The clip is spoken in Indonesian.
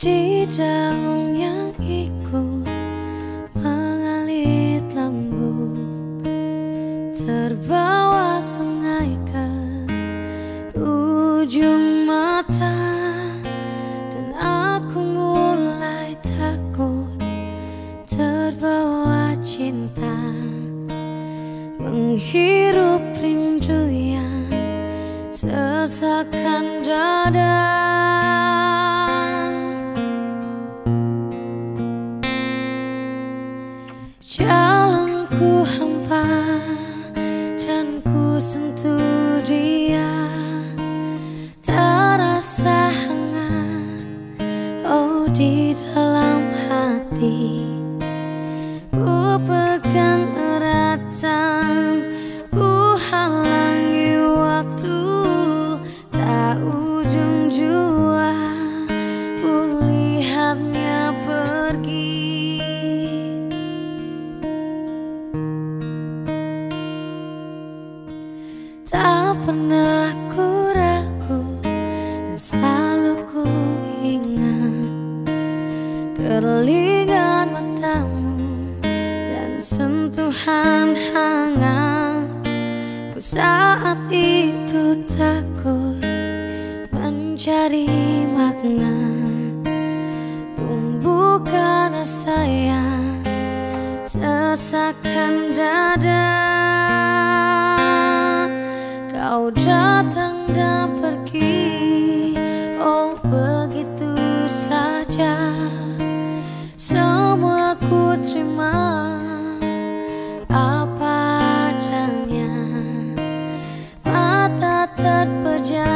di daun yang ikut mengalir lembut terbawa sungai ke ujung mata dan aku mulai takut terbawa cinta menghirup rindu yang sesakkan dada. Sentuh dia Terasa hangat. Oh di dalam hati Ku pegang erat dan ku halangi waktu. Tak ujung Tak pernah ku ragu dan selalu ku ingat Kerlingan matamu dan sentuhan hangat. Ku saat itu takut mencari makna. Tumbuhkan rasa yang sesakkan dada Ku terima Apa adanya. Mata terpejam